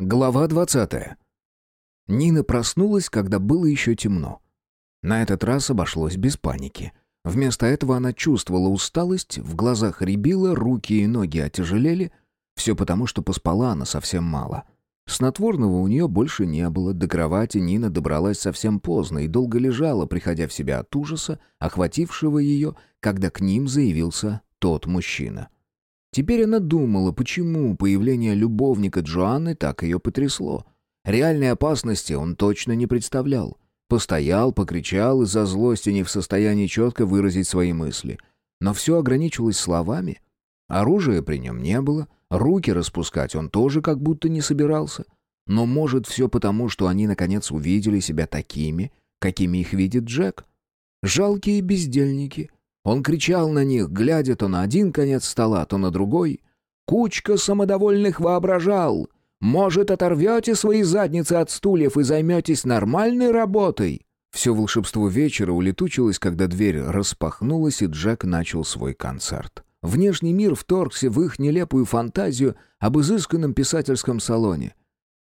Глава 20. Нина проснулась, когда было еще темно. На этот раз обошлось без паники. Вместо этого она чувствовала усталость, в глазах рябило, руки и ноги отяжелели. Все потому, что поспала она совсем мало. Снотворного у нее больше не было, до кровати Нина добралась совсем поздно и долго лежала, приходя в себя от ужаса, охватившего ее, когда к ним заявился тот мужчина. Теперь она думала, почему появление любовника Джоанны так ее потрясло. Реальной опасности он точно не представлял. Постоял, покричал, из-за злости не в состоянии четко выразить свои мысли. Но все ограничилось словами. Оружия при нем не было, руки распускать он тоже как будто не собирался. Но может все потому, что они наконец увидели себя такими, какими их видит Джек. Жалкие бездельники, он кричал на них, глядя то на один конец стола, то на другой. «Кучка самодовольных воображал! Может, оторвете свои задницы от стульев и займетесь нормальной работой?» Все волшебство вечера улетучилось, когда дверь распахнулась, и Джек начал свой концерт. Внешний мир вторгся в их нелепую фантазию об изысканном писательском салоне.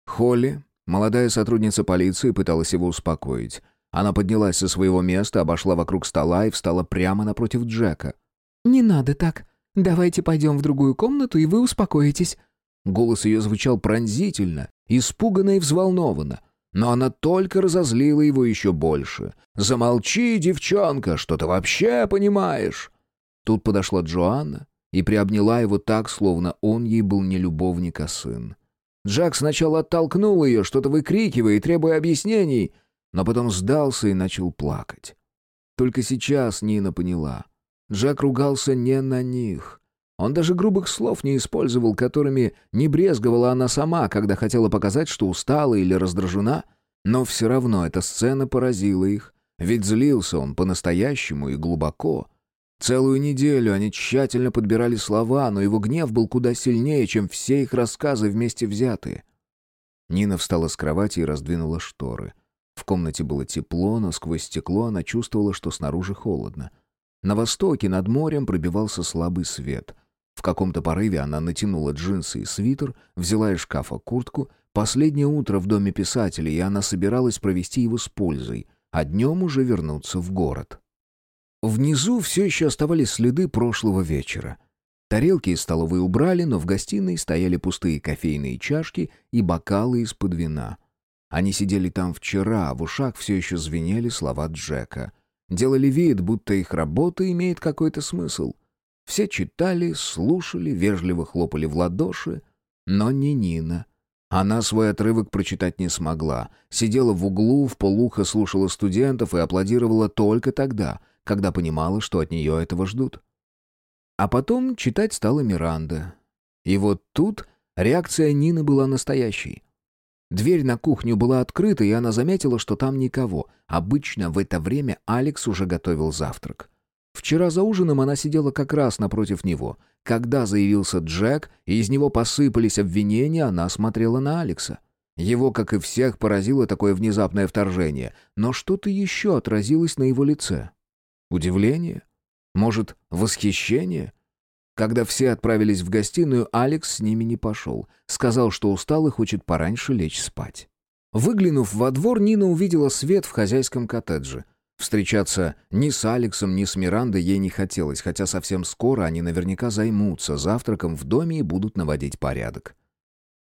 Холли, молодая сотрудница полиции, пыталась его успокоить. Она поднялась со своего места, обошла вокруг стола и встала прямо напротив Джека. «Не надо так. Давайте пойдем в другую комнату, и вы успокоитесь». Голос ее звучал пронзительно, испуганно и взволнованно. Но она только разозлила его еще больше. «Замолчи, девчонка, что ты вообще понимаешь?» Тут подошла Джоанна и приобняла его так, словно он ей был не любовник, а сын. Джек сначала оттолкнул ее, что-то выкрикивая и требуя объяснений — но потом сдался и начал плакать. Только сейчас Нина поняла. Джек ругался не на них. Он даже грубых слов не использовал, которыми не брезговала она сама, когда хотела показать, что устала или раздражена. Но все равно эта сцена поразила их, ведь злился он по-настоящему и глубоко. Целую неделю они тщательно подбирали слова, но его гнев был куда сильнее, чем все их рассказы вместе взятые. Нина встала с кровати и раздвинула шторы. В комнате было тепло, но сквозь стекло она чувствовала, что снаружи холодно. На востоке над морем пробивался слабый свет. В каком-то порыве она натянула джинсы и свитер, взяла из шкафа куртку. Последнее утро в доме писателей, и она собиралась провести его с пользой, а днем уже вернуться в город. Внизу все еще оставались следы прошлого вечера. Тарелки из столовой убрали, но в гостиной стояли пустые кофейные чашки и бокалы из-под вина — они сидели там вчера, а в ушах все еще звенели слова Джека. Делали вид, будто их работа имеет какой-то смысл. Все читали, слушали, вежливо хлопали в ладоши, но не Нина. Она свой отрывок прочитать не смогла. Сидела в углу, в полухо слушала студентов и аплодировала только тогда, когда понимала, что от нее этого ждут. А потом читать стала Миранда. И вот тут реакция Нины была настоящей. Дверь на кухню была открыта, и она заметила, что там никого. Обычно в это время Алекс уже готовил завтрак. Вчера за ужином она сидела как раз напротив него. Когда заявился Джек, и из него посыпались обвинения, она смотрела на Алекса. Его, как и всех, поразило такое внезапное вторжение, но что-то еще отразилось на его лице. Удивление? Может, восхищение? Когда все отправились в гостиную, Алекс с ними не пошел. Сказал, что устал и хочет пораньше лечь спать. Выглянув во двор, Нина увидела свет в хозяйском коттедже. Встречаться ни с Алексом, ни с Мирандой ей не хотелось, хотя совсем скоро они наверняка займутся завтраком в доме и будут наводить порядок.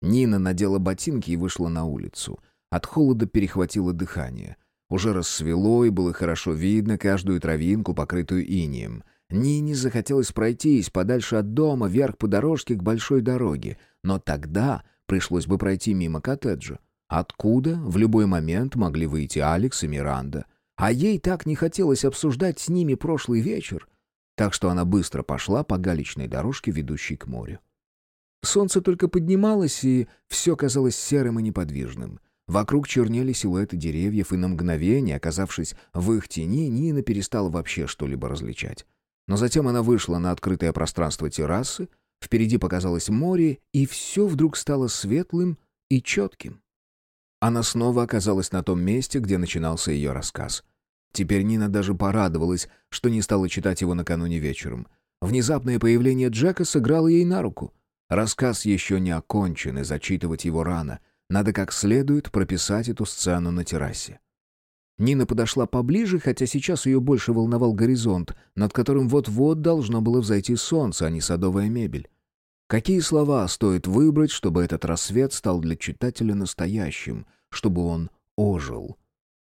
Нина надела ботинки и вышла на улицу. От холода перехватило дыхание. Уже рассвело, и было хорошо видно каждую травинку, покрытую инием — Нине захотелось пройтись подальше от дома, вверх по дорожке к большой дороге, но тогда пришлось бы пройти мимо коттеджа, откуда в любой момент могли выйти Алекс и Миранда. А ей так не хотелось обсуждать с ними прошлый вечер, так что она быстро пошла по галечной дорожке, ведущей к морю. Солнце только поднималось, и все казалось серым и неподвижным. Вокруг чернели силуэты деревьев, и на мгновение, оказавшись в их тени, Нина перестала вообще что-либо различать. Но затем она вышла на открытое пространство террасы, впереди показалось море, и все вдруг стало светлым и четким. Она снова оказалась на том месте, где начинался ее рассказ. Теперь Нина даже порадовалась, что не стала читать его накануне вечером. Внезапное появление Джека сыграло ей на руку. Рассказ еще не окончен, и зачитывать его рано. Надо как следует прописать эту сцену на террасе. Нина подошла поближе, хотя сейчас ее больше волновал горизонт, над которым вот-вот должно было взойти солнце, а не садовая мебель. Какие слова стоит выбрать, чтобы этот рассвет стал для читателя настоящим, чтобы он ожил?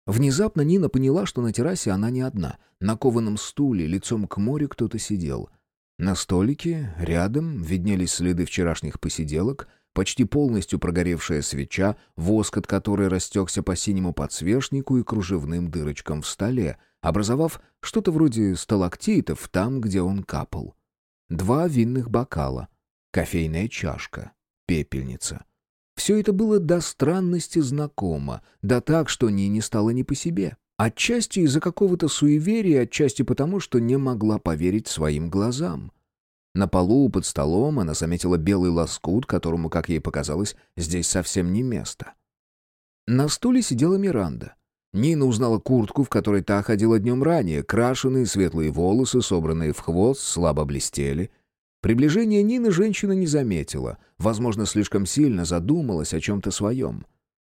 Внезапно Нина поняла, что на террасе она не одна. На кованом стуле, лицом к морю кто-то сидел. На столике, рядом, виднелись следы вчерашних посиделок, почти полностью прогоревшая свеча, воск от которой растекся по синему подсвечнику и кружевным дырочкам в столе, образовав что-то вроде сталактитов там, где он капал. Два винных бокала, кофейная чашка, пепельница — все это было до странности знакомо, да так, что Нине стало не по себе. Отчасти из-за какого-то суеверия, отчасти потому, что не могла поверить своим глазам. На полу под столом она заметила белый лоскут, которому, как ей показалось, здесь совсем не место. На стуле сидела Миранда. Нина узнала куртку, в которой та ходила днем ранее. Крашеные светлые волосы, собранные в хвост, слабо блестели — Приближение Нины женщина не заметила, возможно, слишком сильно задумалась о чем-то своем.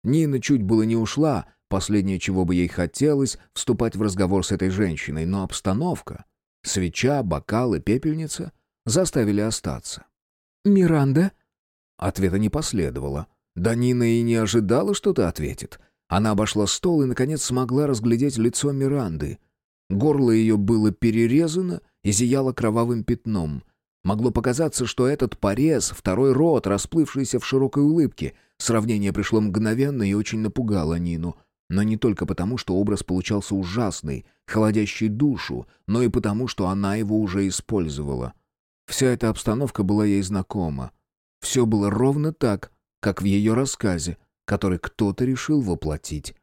Нина чуть было не ушла, последнее, чего бы ей хотелось, вступать в разговор с этой женщиной, но обстановка, свеча, бокал и пепельница заставили остаться. «Миранда?» Ответа не последовало. Да Нина и не ожидала, что ты ответит. Она обошла стол и, наконец, смогла разглядеть лицо Миранды. Горло ее было перерезано и зияло кровавым пятном — Могло показаться, что этот порез, второй рот, расплывшийся в широкой улыбке. Сравнение пришло мгновенно и очень напугало Нину. Но не только потому, что образ получался ужасный, холодящий душу, но и потому, что она его уже использовала. Вся эта обстановка была ей знакома. Все было ровно так, как в ее рассказе, который кто-то решил воплотить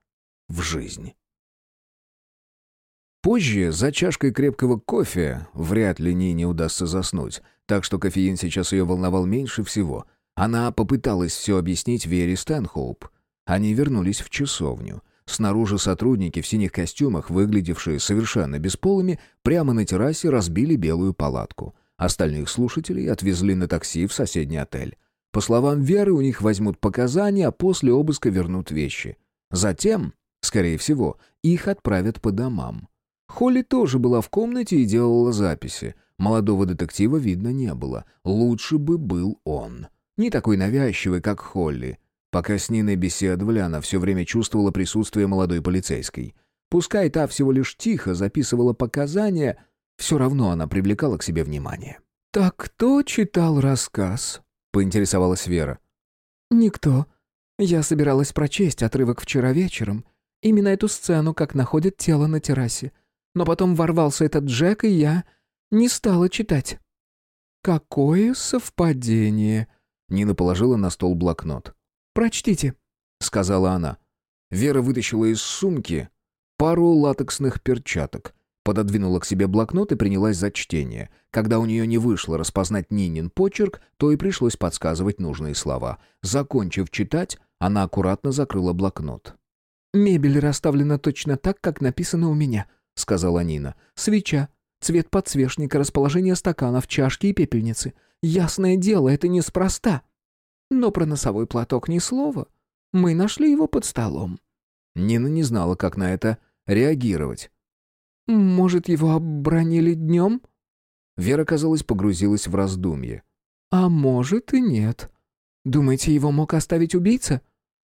в жизнь. Позже, за чашкой крепкого кофе, вряд ли Нине удастся заснуть, так что кофеин сейчас ее волновал меньше всего. Она попыталась все объяснить Вере Стэнхоуп. Они вернулись в часовню. Снаружи сотрудники в синих костюмах, выглядевшие совершенно бесполыми, прямо на террасе разбили белую палатку. Остальных слушателей отвезли на такси в соседний отель. По словам Веры, у них возьмут показания, а после обыска вернут вещи. Затем, скорее всего, их отправят по домам. Холли тоже была в комнате и делала записи. Молодого детектива видно не было. Лучше бы был он. Не такой навязчивый, как Холли. Пока с Ниной беседовали, она все время чувствовала присутствие молодой полицейской. Пускай та всего лишь тихо записывала показания, все равно она привлекала к себе внимание. «Так кто читал рассказ?» — поинтересовалась Вера. «Никто. Я собиралась прочесть отрывок вчера вечером. Именно эту сцену, как находят тело на террасе. Но потом ворвался этот Джек, и я не стала читать». «Какое совпадение!» Нина положила на стол блокнот. «Прочтите», — сказала она. Вера вытащила из сумки пару латексных перчаток, пододвинула к себе блокнот и принялась за чтение. Когда у нее не вышло распознать Нинин почерк, то и пришлось подсказывать нужные слова. Закончив читать, она аккуратно закрыла блокнот. «Мебель расставлена точно так, как написано у меня», — сказала Нина. «Свеча, цвет подсвечника, расположение стаканов, чашки и пепельницы. Ясное дело, это неспроста. Но про носовой платок ни слова. Мы нашли его под столом». Нина не знала, как на это реагировать. «Может, его обронили днем?» Вера, казалось, погрузилась в раздумье. «А может и нет. Думаете, его мог оставить убийца?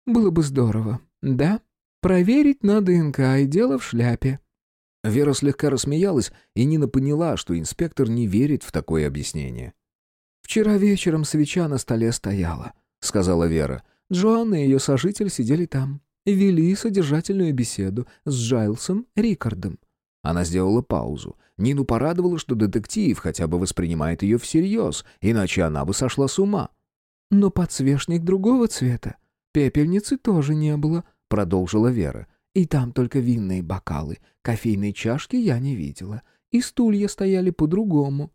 Было бы здорово, да? Проверить на ДНК и дело в шляпе». Вера слегка рассмеялась, и Нина поняла, что инспектор не верит в такое объяснение. «Вчера вечером свеча на столе стояла», — сказала Вера. Джоанна и ее сожитель сидели там. Вели содержательную беседу с Джайлсом Рикардом. Она сделала паузу. Нину порадовало, что детектив хотя бы воспринимает ее всерьез, иначе она бы сошла с ума. «Но подсвечник другого цвета. Пепельницы тоже не было», — продолжила Вера. И там только винные бокалы. Кофейной чашки я не видела. И стулья стояли по-другому.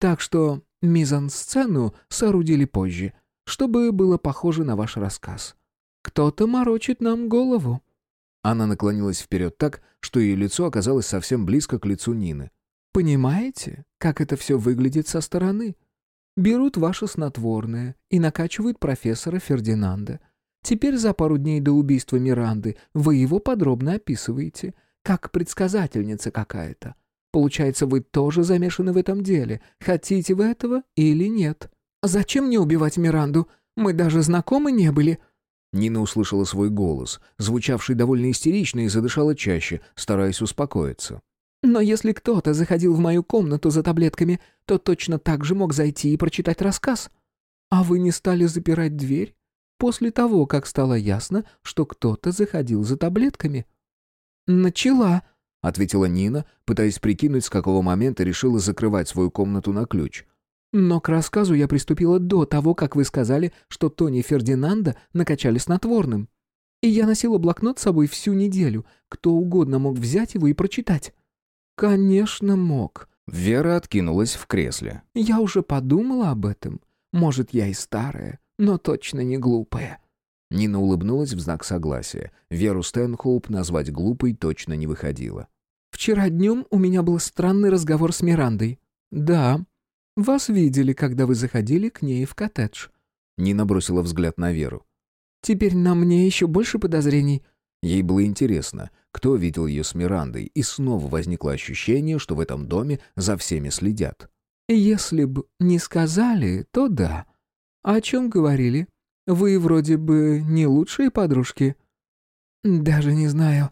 Так что мизансцену соорудили позже, чтобы было похоже на ваш рассказ. Кто-то морочит нам голову». Она наклонилась вперед так, что ее лицо оказалось совсем близко к лицу Нины. «Понимаете, как это все выглядит со стороны? Берут ваше снотворное и накачивают профессора Фердинанда. Теперь за пару дней до убийства Миранды вы его подробно описываете, как предсказательница какая-то. Получается, вы тоже замешаны в этом деле. Хотите вы этого или нет? Зачем мне убивать Миранду? Мы даже знакомы не были». Нина услышала свой голос, звучавший довольно истерично, и задышала чаще, стараясь успокоиться. «Но если кто-то заходил в мою комнату за таблетками, то точно так же мог зайти и прочитать рассказ. А вы не стали запирать дверь после того, как стало ясно, что кто-то заходил за таблетками?» «Начала», — ответила Нина, пытаясь прикинуть, с какого момента решила закрывать свою комнату на ключ. «Но к рассказу я приступила до того, как вы сказали, что Тони Фердинанда накачали снотворным. И я носила блокнот с собой всю неделю. Кто угодно мог взять его и прочитать». «Конечно, мог». Вера откинулась в кресле. «Я уже подумала об этом. Может, я и старая, но точно не глупая». Нина улыбнулась в знак согласия. Веру Стэнхоуп назвать глупой точно не выходило. «Вчера днем у меня был странный разговор с Мирандой». «Да. Вас видели, когда вы заходили к ней в коттедж». Нина бросила взгляд на Веру. «Теперь на мне еще больше подозрений». Ей было интересно, кто видел ее с Мирандой, и снова возникло ощущение, что в этом доме за всеми следят. «Если б не сказали, то да. О чем говорили?» Вы вроде бы не лучшие подружки». «Даже не знаю».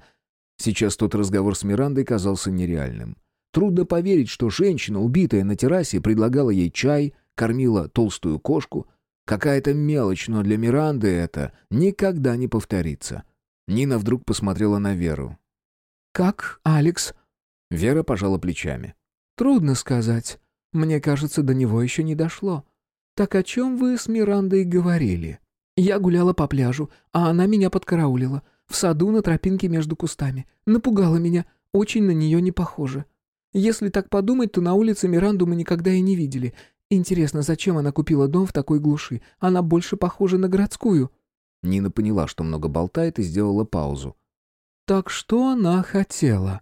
Сейчас тот разговор с Мирандой казался нереальным. Трудно поверить, что женщина, убитая на террасе, предлагала ей чай, кормила толстую кошку. Какая-то мелочь, но для Миранды это никогда не повторится. Нина вдруг посмотрела на Веру. «Как, Алекс?» Вера пожала плечами. «Трудно сказать. Мне кажется, до него еще не дошло. Так о чем вы с Мирандой говорили?» Я гуляла по пляжу, а она меня подкараулила. В саду на тропинке между кустами. Напугала меня. Очень на нее не похоже. Если так подумать, то на улице Миранду мы никогда и не видели. Интересно, зачем она купила дом в такой глуши? Она больше похожа на городскую». Нина поняла, что много болтает, и сделала паузу. «Так что она хотела?»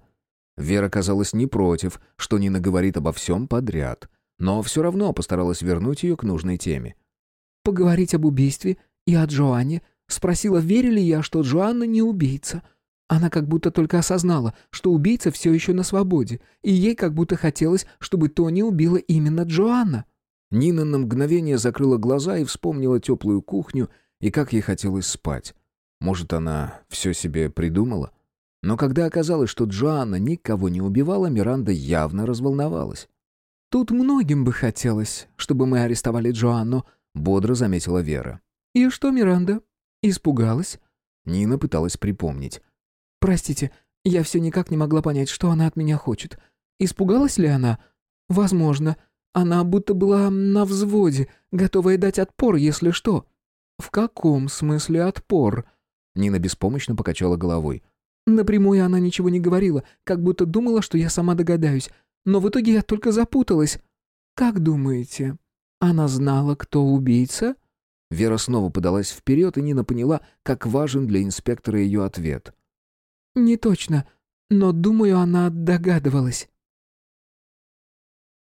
Вера казалась не против, что Нина говорит обо всем подряд, но все равно постаралась вернуть ее к нужной теме. «Поговорить об убийстве и о Джоанне. Спросила, верили я, что Джоанна не убийца. Она как будто только осознала, что убийца все еще на свободе, и ей как будто хотелось, чтобы Тони убила именно Джоанна. Нина на мгновение закрыла глаза и вспомнила теплую кухню и как ей хотелось спать. Может, она все себе придумала? Но когда оказалось, что Джоанна никого не убивала, Миранда явно разволновалась. «Тут многим бы хотелось, чтобы мы арестовали Джоанну», — бодро заметила Вера. «И что, Миранда? Испугалась?» Нина пыталась припомнить. «Простите, я все никак не могла понять, что она от меня хочет. Испугалась ли она? Возможно. Она будто была на взводе, готовая дать отпор, если что». «В каком смысле отпор?» Нина беспомощно покачала головой. «Напрямую она ничего не говорила, как будто думала, что я сама догадаюсь. Но в итоге я только запуталась. Как думаете, она знала, кто убийца?» Вера снова подалась вперед, и Нина поняла, как важен для инспектора ее ответ. «Не точно, но, думаю, она догадывалась».